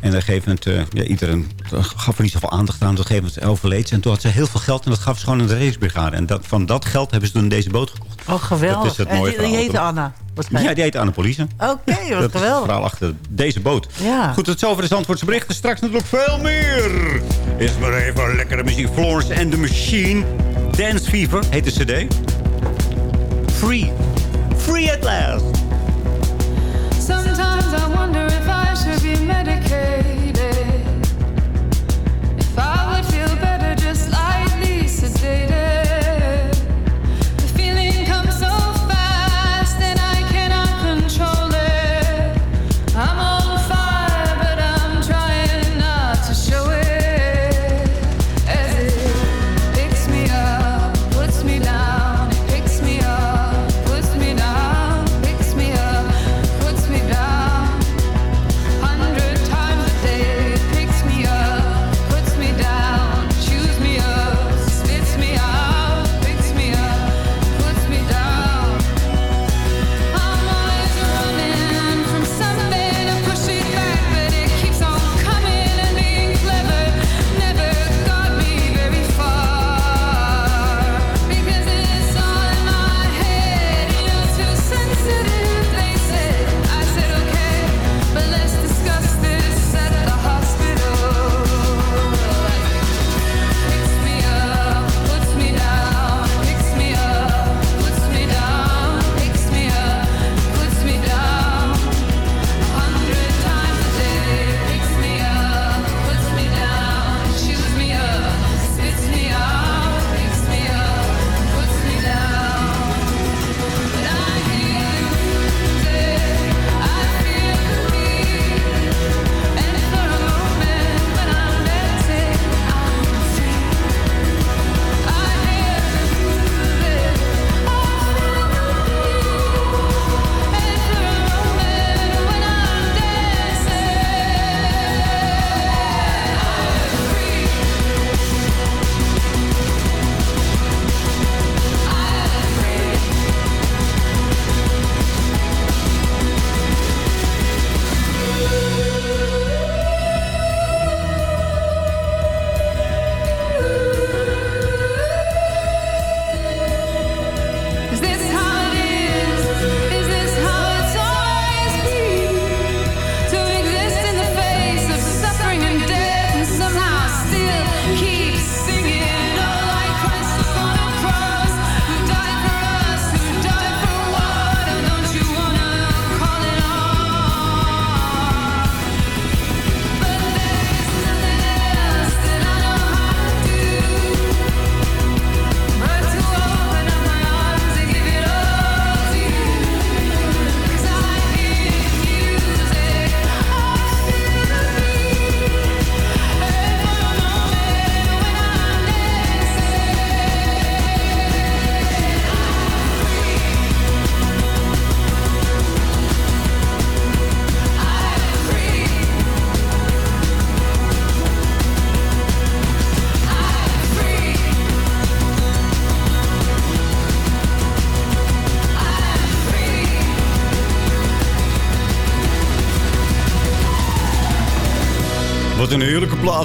En op een gegeven moment, eh, ja, iedereen gaf er niet zoveel aandacht aan. Op een gegeven moment overleed ze. En toen had ze heel veel geld en dat gaf ze gewoon aan de racebrigade. En dat, van dat geld hebben ze toen deze boot gekocht. Oh, geweldig. Dat is het en die, heette? Anna. Ja, die heet Anne Police. Oké, wat Dat het geweldig. verhaal achter deze boot. Ja. Goed, tot zover de Zandvoortse berichten. Straks natuurlijk veel meer. Is maar even lekkere muziek. Florence and the Machine. Dance Fever heet de cd. Free. Free at last.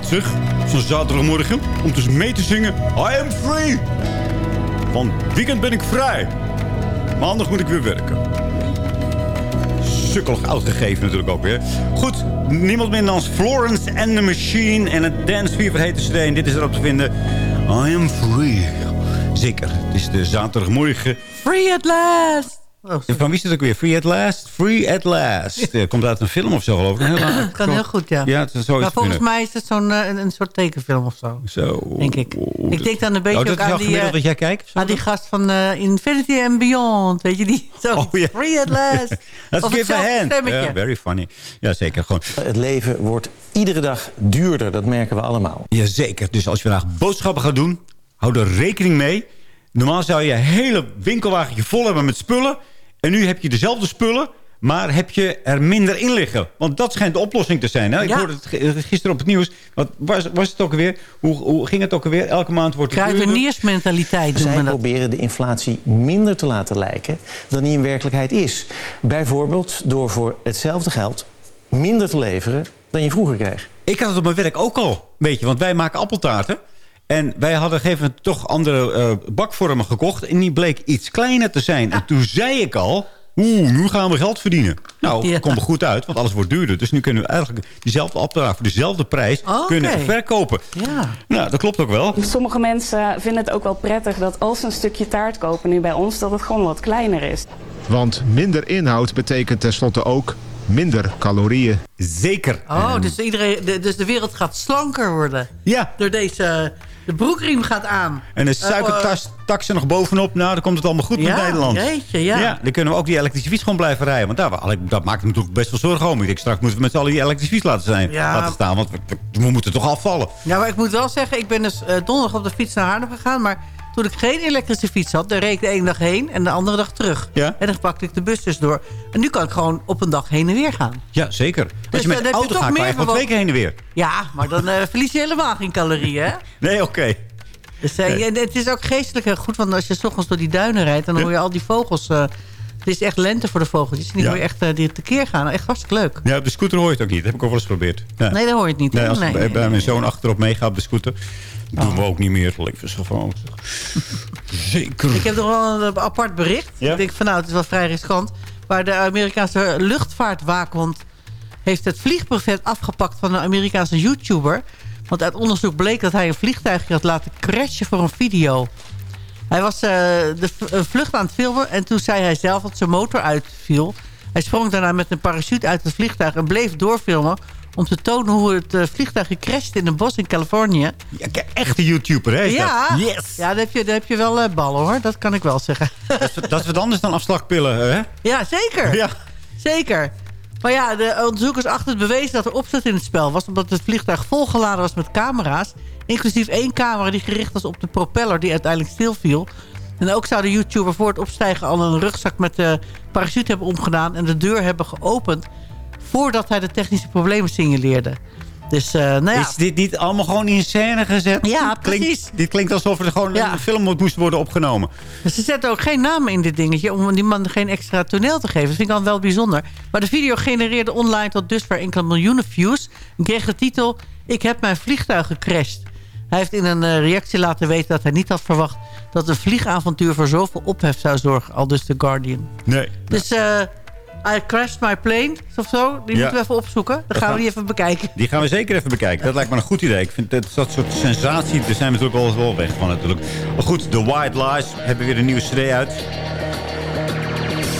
Zo'n zaterdagmorgen om dus mee te zingen. I am free. Van weekend ben ik vrij. Maandag moet ik weer werken. Sukkelig uitgegeven natuurlijk ook weer. Goed, niemand minder dan Florence and the Machine. En het Dance Fever heet de CD. En dit is erop te vinden. I am free. Zeker, het is de zaterdagmorgen. Free at last! Oh, Van wie is het ook weer? Free at last? Free at last. Het komt uit een film of zo, geloof ik. Heel Dat kan heel goed, ja. Ja, het is zo maar volgens mij is het zo'n eh, een, een soort tekenfilm of zo. Zo. Denk ik. Ik denk dan een beetje Oh, dat ook aan die, gemiddeld eh, wat jij kijkt? aan die gast van eh, Infinity and Beyond. Weet je die? Zo, Oh, ja. Free at last. Let's Of give a hand. stemmetje. Ja, very funny. Ja, zeker. Gewoon. Het leven wordt iedere dag duurder, dat merken we allemaal. Jazeker. Dus als je vandaag boodschappen gaat doen, hou er rekening mee. Normaal zou je een hele winkelwagentje vol hebben met spullen. En nu heb je dezelfde spullen, maar heb je er minder in liggen. Want dat schijnt de oplossing te zijn. Hè? Ik Ja. hoorde het ge- gisteren op het nieuws. Wat was, was het ook alweer? Hoe, hoe ging het ook alweer? Elke maand wordt het. Kruideniersmentaliteit noemen Zij we dat. proberen de inflatie minder te laten lijken dan die in werkelijkheid is. Bijvoorbeeld door voor hetzelfde geld minder te leveren dan je vroeger kreeg. Ik had het op mijn werk ook al, weet je. Want wij maken appeltaarten. En wij hadden op een gegeven moment toch andere eh, bakvormen gekocht. En die bleek iets kleiner te zijn. En toen zei ik al... Oeh, nu gaan we geld verdienen. Nou, Ja. dat komt er goed uit, want alles wordt duurder. Dus nu kunnen we eigenlijk diezelfde appeltaart voor dezelfde prijs kunnen verkopen. Ja. Nou, dat klopt ook wel. Sommige mensen vinden het ook wel prettig dat als ze een stukje taart kopen nu bij ons, dat het gewoon wat kleiner is. Want minder inhoud betekent tenslotte ook minder calorieën. Zeker. Oh, dus, iedereen, de, dus de wereld gaat slanker worden. Ja. Door deze... De broekriem gaat aan. En de Uh, suikertas tax er nog bovenop. Nou, dan komt het allemaal goed Ja, met Nederland. jeetje, ja. dan kunnen we ook die elektrische fiets gewoon blijven rijden. Want daar, dat maakt me natuurlijk best wel zorgen om. Ik denk, straks moeten we met z'n allen die elektrische fiets laten, zijn, Ja. laten staan. Want we, we- we moeten toch afvallen. Ja, maar ik moet wel zeggen, ik ben dus eh, donderdag op de fiets naar Haarlem gegaan. Maar toen ik geen elektrische fiets had, dan reed ik de ene dag heen en de andere dag terug. Ja. En dan pakte ik de bus dus door. En nu kan ik gewoon op een dag heen en weer gaan. Ja, zeker. Als Dus je met dan de auto gaat, kan je gewoon twee keer heen en weer. Ja, maar dan eh, verlies je helemaal geen calorieën, hè? Nee, oké. Dus, eh, ja, het is ook geestelijk heel goed, want als je s ochtends door die duinen rijdt... dan hoor je al die vogels... eh, het is echt lente voor de vogeltjes. Die hoor je echt uh, die tekeer gaan. Echt hartstikke leuk. Ja, op de scooter hoor je het ook niet. Dat heb ik ook wel eens geprobeerd. Ja. Nee, dan hoor je het niet. Nee, als Nee, bij, nee, mijn zoon achterop meegaat op de scooter... doen we ook niet meer. Levensgevaarlijk. Zeker. Ik heb nog wel een apart bericht. Ja? Ik denk van nou, het is wel vrij riskant. Waar de Amerikaanse luchtvaartwaakhond heeft het vliegbrevet afgepakt van een Amerikaanse YouTuber. Want uit onderzoek bleek dat hij een vliegtuigje had laten crashen voor een video. Hij was eh, de vlucht aan het filmen en toen zei hij zelf dat zijn motor uitviel. Hij sprong daarna met een parachute uit het vliegtuig en bleef doorfilmen... om te tonen hoe het eh, vliegtuigje crashte in een bos in Californië. Ja, echte YouTuber, hè? Ja, dat? Yes. ja daar, heb je, daar heb je wel eh, ballen hoor. Dat kan ik wel zeggen. Dat is, dat is wat anders dan afslagpillen, hè? Ja, zeker. Ja. Zeker. Maar ja, de onderzoekers achter het bewezen dat er opzet in het spel was... omdat het vliegtuig volgeladen was met camera's... inclusief één camera die gericht was op de propeller... die uiteindelijk stilviel. En ook zou de YouTuber voor het opstijgen al een rugzak met de parachute hebben omgedaan... en de deur hebben geopend voordat hij de technische problemen signaleerde. Dus, eh, nou ja. Is dit niet allemaal gewoon in scène gezet? Ja, Klinkt- precies. dit klinkt alsof er gewoon Ja. een film moest worden opgenomen. Ze zetten ook geen naam in dit dingetje... om die man geen extra toneel te geven. Dat vind ik dan wel bijzonder. Maar de video genereerde online tot dusver enkele miljoenen views... en kreeg de titel... Ik heb mijn vliegtuig gecrashed. Hij heeft in een eh, reactie laten weten dat hij niet had verwacht... dat een vliegavontuur voor zoveel ophef zou zorgen. Al dus The Guardian. Nee. Dus eh I crashed my plane, of zo. Die Ja. moeten we even opzoeken. Dan Dat gaan we die even bekijken. Die gaan we zeker even bekijken. Dat lijkt me een goed idee. Ik vind dat, dat soort sensatie, daar zijn we natuurlijk al wel weg van natuurlijk. Maar goed, The White Lies hebben weer een nieuwe CD uit.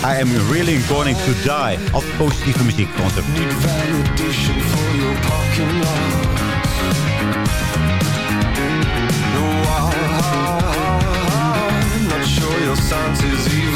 I am really going to die. Altijd positieve muziek van sure your science is even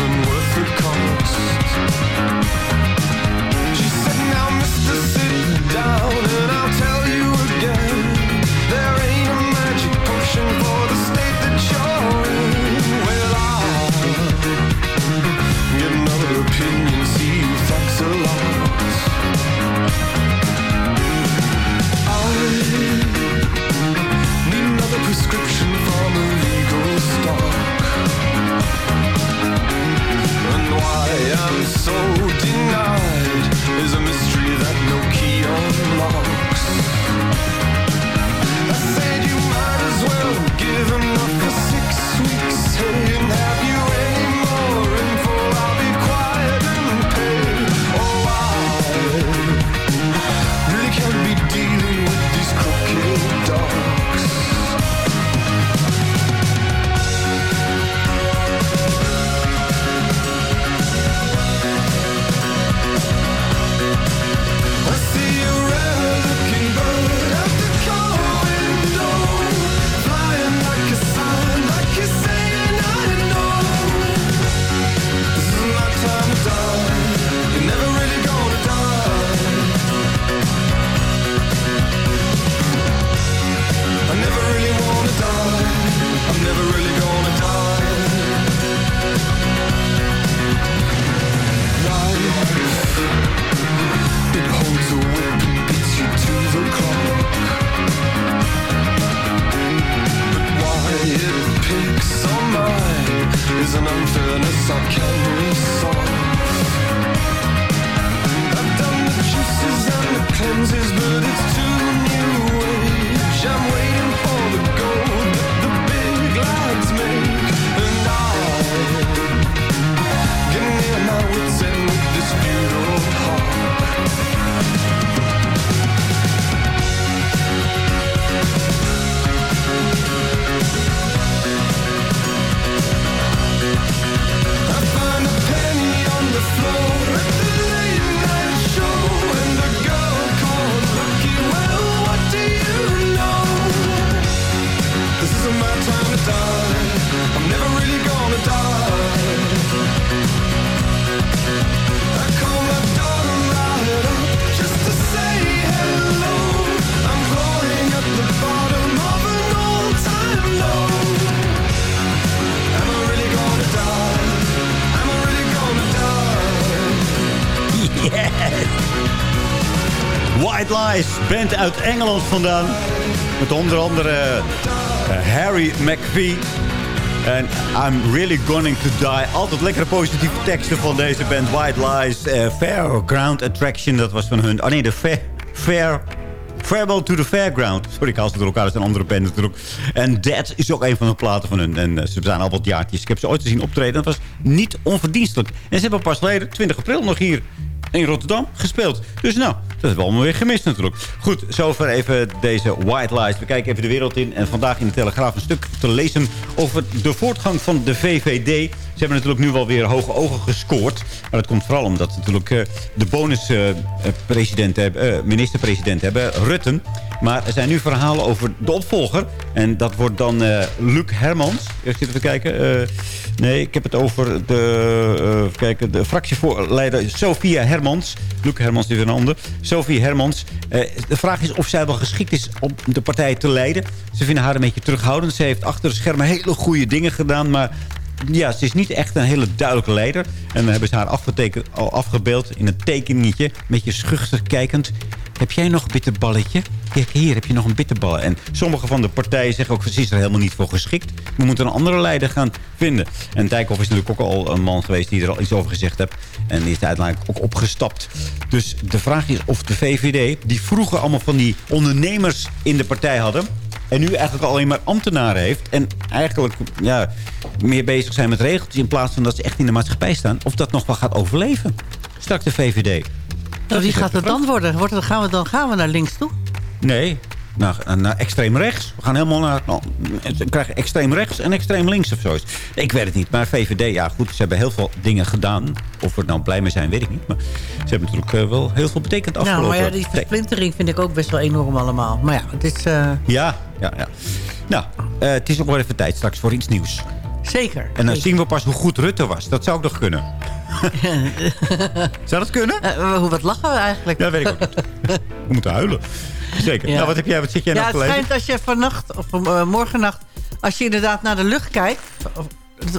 vandaan. Met onder andere eh, Harry McVie. En I'm really going to die. Altijd lekkere positieve teksten van deze band White Lies. Eh, Fairground Attraction, dat was van hun. Oh nee, de Fair... fair Farewell to the Fairground. Sorry, ik haal ze door elkaar. Dat is een andere band natuurlijk. En Dead is ook een van de platen van hun. En eh, ze zijn al wat jaartjes. Ik heb ze ooit gezien optreden. Dat was niet onverdienstelijk. En ze hebben pas geleden, 20 april, nog hier in Rotterdam gespeeld. Dus nou, hebben we allemaal weer gemist natuurlijk. Goed, zover even deze White Lies. We kijken even de wereld in. En vandaag in de Telegraaf een stuk te lezen over de voortgang van de VVD. Ze hebben natuurlijk nu wel weer hoge ogen gescoord. Maar dat komt vooral omdat natuurlijk eh, de bonus-president hebben, eh, minister-president hebben, Rutten. Maar er zijn nu verhalen over de opvolger. En dat wordt dan eh, Luc Hermans. Zitten we kijken. Eh, nee, ik heb het over de, eh, even kijken, de fractievoorleider Sophia Hermans. Luc Hermans is een ander. Sophie Hermans. Eh, de vraag is of zij wel geschikt is om de partij te leiden. Ze vinden haar een beetje terughoudend. Ze heeft achter de schermen hele goede dingen gedaan. Maar ja, ze is niet echt een hele duidelijke leider. En dan hebben ze haar al afgebeeld in een tekeningetje. Een beetje schuchter kijkend. Heb jij nog een bitterballetje? Kijk, hier heb je nog een bitterbal. En sommige van de partijen zeggen ook... ze is er helemaal niet voor geschikt. We moeten een andere leider gaan vinden. En Dijkhoff is natuurlijk ook al een man geweest... die er al iets over gezegd heeft. En die is uiteindelijk ook opgestapt. Dus de vraag is of de VVD... die vroeger allemaal van die ondernemers in de partij hadden... En nu eigenlijk alleen maar ambtenaren heeft. En eigenlijk ja, meer bezig zijn met regeltjes... in plaats van dat ze echt in de maatschappij staan. Of dat nog wel gaat overleven. Straks de VVD. Nou, wie gaat het dan worden? Wordt het, gaan we dan gaan we naar links toe? Nee, naar, naar extreem rechts. We gaan helemaal naar... Nou, we krijgen extreem rechts en extreem links of zoiets. Ik weet het niet. Maar VVD, ja goed, ze hebben heel veel dingen gedaan. Of we er nou blij mee zijn, weet ik niet. Maar ze hebben natuurlijk eh, wel heel veel betekend afgelopen. Nou, maar ja, die versplintering vind ik ook best wel enorm allemaal. Maar ja, het is... eh, Ja, ja, ja. Nou, eh, het is ook wel even tijd straks voor iets nieuws. Zeker. En dan zien we pas hoe goed Rutte was. Dat zou ook nog kunnen. Zou dat kunnen? Eh, hoe wat lachen we eigenlijk? Ja, weet ik ook niet. We moeten huilen. Zeker. Ja. Nou, wat, heb jij, wat zit jij ja, nou te het lezen? schijnt als je vannacht, of uh, morgennacht... als je inderdaad naar de lucht kijkt... of-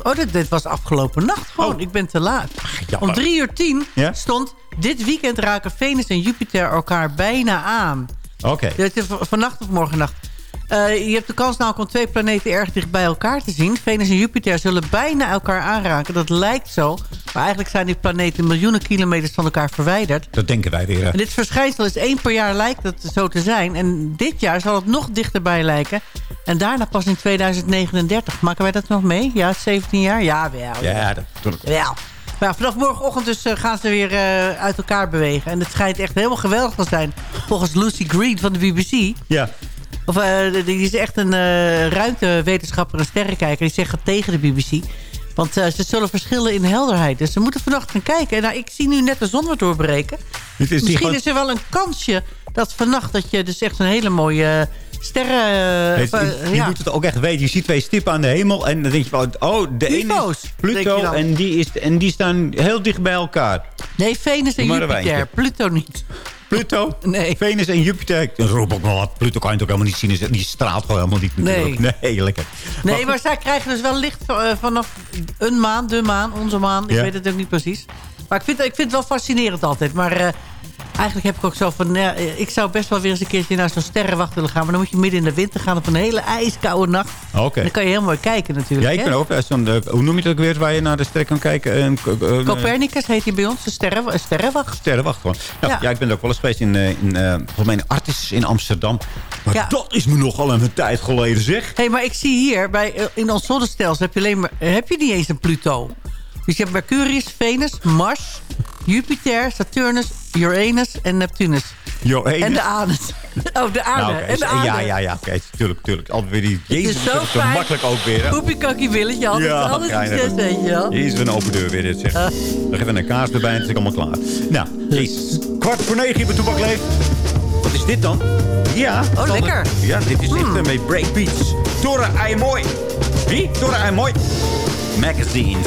Oh, dit, dit was afgelopen nacht gewoon. Ik ben te laat. jammer. Om drie uur tien Ja? stond... dit weekend raken Venus en Jupiter elkaar bijna aan. Oké. V- vannacht of morgennacht. Eh, je hebt de kans namelijk om twee planeten erg dicht bij elkaar te zien. Venus en Jupiter zullen bijna elkaar aanraken. Dat lijkt zo. Maar eigenlijk zijn die planeten miljoenen kilometers van elkaar verwijderd. Dat denken wij weer. hè. En dit verschijnsel is één per jaar lijkt het zo te zijn. En dit jaar zal het nog dichterbij lijken. En daarna pas in 2039. Maken wij dat nog mee? Ja, 17 jaar? Ja, wel. Ja, dat natuurlijk. Ja. Maar ja, vanaf morgenochtend dus eh, gaan ze weer eh, uit elkaar bewegen. En het schijnt echt helemaal geweldig te zijn. Volgens Lucy Green van de BBC. Ja. Of, eh, die is echt een eh ruimtewetenschapper en sterrenkijker. Die zegt tegen de BBC. Want eh, ze zullen verschillen in helderheid. Dus ze moeten vannacht gaan kijken. En nou, ik zie nu net de zon weer doorbreken. Is Misschien gewoon- is er wel een kansje dat vannacht... dat je dus echt een hele mooie sterren... Nee, of, eh, je ja. moet het ook echt weten. Je ziet twee stippen aan de hemel. En dan denk je van, oh, de ene is Pluto. En die, is, en die staan heel dicht bij elkaar. Nee, Venus en Jupiter. Pluto niet. Pluto, Nee. Venus en Jupiter. Roep ook wel wat. Pluto kan je toch helemaal niet zien. Die straalt gewoon helemaal niet natuurlijk. Nee, lekker. Nee, maar zij krijgen dus wel licht eh, vanaf een maan, de maan, onze maan. Ik Ja. weet het ook niet precies. Maar ik vind, ik vind het wel fascinerend altijd. Maar eh, eigenlijk heb ik ook zo van... ja, eh, ik zou best wel weer eens een keertje naar zo'n sterrenwacht willen gaan. Maar dan moet je midden in de winter gaan op een hele ijskoude nacht. Oké. Dan kan je heel mooi kijken natuurlijk. Ja, ik ben ook zo'n... eh, Hoe noem je dat ook weer? Waar je naar de ster kan kijken? Een, een, Copernicus heet hij bij ons, de sterren, sterrenwacht. Sterrenwacht gewoon. Nou, ja. Ja. ik ben er ook wel eens geweest in, eh, in eh, volgens mij in Artis in Amsterdam. Maar Ja. dat is me nogal een tijd geleden, zeg. Hé, hey, maar ik zie hier, bij, eh, in ons zonnestelsel heb je, alleen maar, eh, heb je niet eens een Pluto. Dus je hebt Mercurius, Venus, Mars, Jupiter, Saturnus, Uranus en Neptunus. Hey, En de anus. Oh, de aarde. Nou, en de aarde. Ja, ja, ja. Oké, tuurlijk, tuurlijk. Altijd weer die... Jezus, is zo zo makkelijk ook weer. hè. Poepie kakkie willetje, altijd, altijd ja, succes, weet je wel. Jezus, een open deur weer dit zeg. Dan geven we een kaars erbij en het is allemaal klaar. Nou, jezus. Kwart voor negen hier bij Toebak Leeft. Wat is dit dan? Ja. Oh, lekker. Ja, dit is echt Mm. uh, met breakbeats. Dora Aimoy. Wie? Dora Aimoy. Magazines.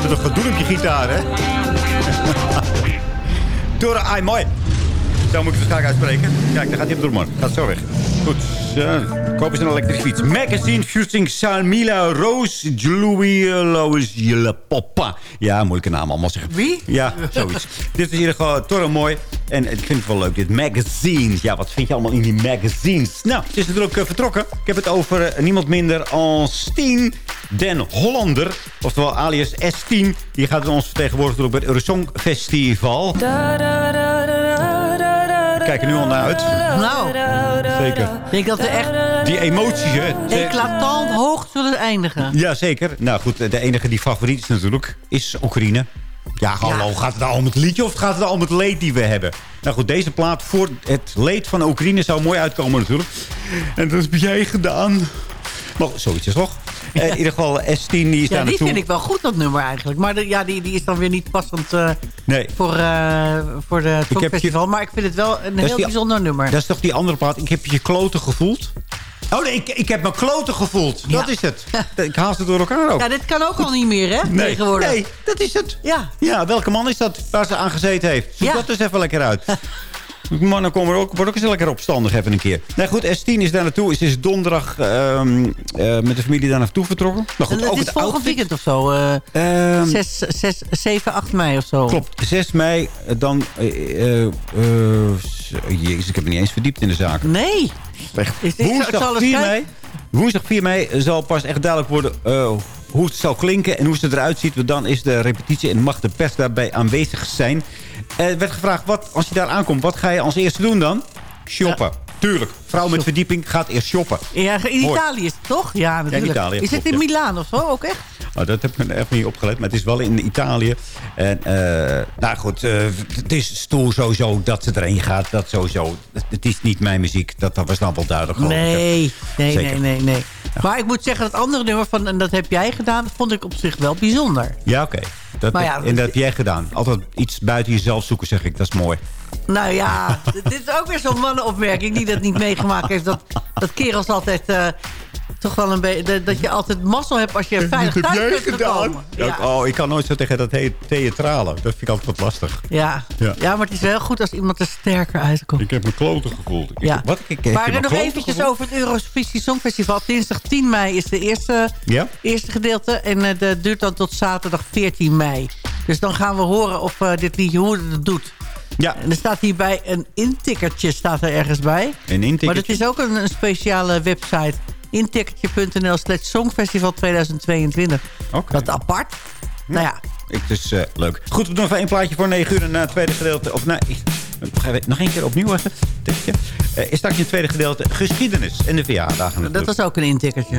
hebt toch gedoe op je gitaar, hè? Tora Ai mooi. Zo moet ik het waarschijnlijk uitspreken. Kijk, daar gaat hij op door, man. Gaat zo weg. Goed. Uh, koop eens een elektrische fiets. Magazine Fusing Salmila Rose Louis Lois Poppa. Ja, moeilijke naam allemaal zeggen. Wie? Ja, zoiets. dit is in ieder geval Toro mooi. En ik vind het wel leuk, dit magazines. Ja, wat vind je allemaal in die magazines? Nou, het is natuurlijk uh, vertrokken. Ik heb het over uh, niemand minder als Stien Den Hollander. Oftewel alias S10. Die gaat ons vertegenwoordigen op het Eurosong Festival. Kijk er nu al naar uit. Nou, zeker. Ik denk dat we echt die emoties, hè. eclatant hoog zullen eindigen. Ja, zeker. Nou goed, de enige die favoriet is natuurlijk, is Oekraïne. Ja, hallo, ja. gaat het nou om het liedje of gaat het nou om het leed die we hebben? Nou goed, deze plaat voor het leed van Oekraïne zou mooi uitkomen natuurlijk. En dat heb jij gedaan. Maar zoiets is toch? Ja. in ieder geval, S10 die is ja, daar die naartoe. vind ik wel goed, dat nummer eigenlijk. Maar de, ja, die, die is dan weer niet passend uh, nee. voor, uh, voor de Songfestival. Maar ik vind het wel een heel die, bijzonder nummer. Dat is toch die andere plaat. Ik heb je kloten gevoeld. Oh nee, ik, ik heb mijn kloten gevoeld. Ja. Dat is het. Ik haal ze door elkaar ook. Ja, dit kan ook al niet meer, hè? Nee, tegenwoordig. nee, dat is het. Ja. Ja, welke man is dat waar ze aan gezeten heeft? Zoek Ja. dat dus even lekker uit. Mannen komen er ook, wordt ook eens lekker opstandig even een keer. Nou goed, S10 is daar naartoe. Ze is donderdag ehm, eh, met de familie daar naartoe vertrokken. Maar goed, En ook het is het volgend outfit. weekend of zo. eh Ehm, 6, 6, 7, 8 mei of zo. Klopt, 6 mei. eh, Dan, eh, jezus, ik heb me niet eens verdiept in de zaak. Nee. Echt. Ik zal Woensdag eens 4 kijken. mei, woensdag 4 mei zal pas echt duidelijk worden hoe het zal klinken en hoe het eruit ziet. Dan is de repetitie en mag de pers daarbij aanwezig zijn. Er werd gevraagd, wat, als je daar aankomt, wat ga je als eerste doen dan? Shoppen. Tuurlijk. Vrouw met verdieping gaat eerst shoppen. Ja, in Mooi. Italië is het toch? Ja, natuurlijk. Italië, is het in ja. Milaan of zo ook echt? Oh, dat heb ik me even niet opgelet. Maar het is wel in Italië. En, eh, nou goed, eh, het is stoer sowieso dat ze erheen gaat. Dat sowieso. Het, het is niet mijn muziek. Dat, dat was nou wel duidelijk. Nee, nee, nee, nee, nee. Maar ik moet zeggen, dat andere nummer van, en dat heb jij gedaan, vond ik op zich wel bijzonder. Ja, oké. Dat, Maar ja, en dat heb jij gedaan. Altijd iets buiten jezelf zoeken, zeg ik. Dat is mooi. Nou ja, dit is ook weer zo'n mannenopmerking die dat niet meegemaakt heeft. Dat, dat kerels altijd eh, toch wel een beetje... Dat je altijd mazzel hebt als je veilig heb thuis bent gedaan? Ja. Oh, ik kan nooit zo tegen dat he- theatrale. Dat vind ik altijd wat lastig. Ja. Ja. Ja. maar het is wel goed als iemand er sterker uitkomt. Ik heb mijn kloten gevoeld. Ik- Ja. Wat? Ik, heb maar nog eventjes gevoeld? over het Eurovisie Songfestival. Dinsdag 10 mei is de eerste, Ja? eerste gedeelte. En eh, dat duurt dan tot zaterdag 14 mei. Dus dan gaan we horen of eh, dit liedje, hoe het doet. Ja. En er staat hierbij een intikkertje staat er ergens bij. Een intikkertje? Maar het is ook een, een speciale website. Intikkertje.nl slash Songfestival 2022. Oké. Dat apart. Nou ja, Ik, dus eh, leuk. Goed, we doen even één plaatje voor 9 uur. En na het tweede gedeelte... Of nou, ik, nog één keer opnieuw even. Tikje. Eh, is straks in het tweede gedeelte geschiedenis en de verjaardagen. dat was ook een intikkertje.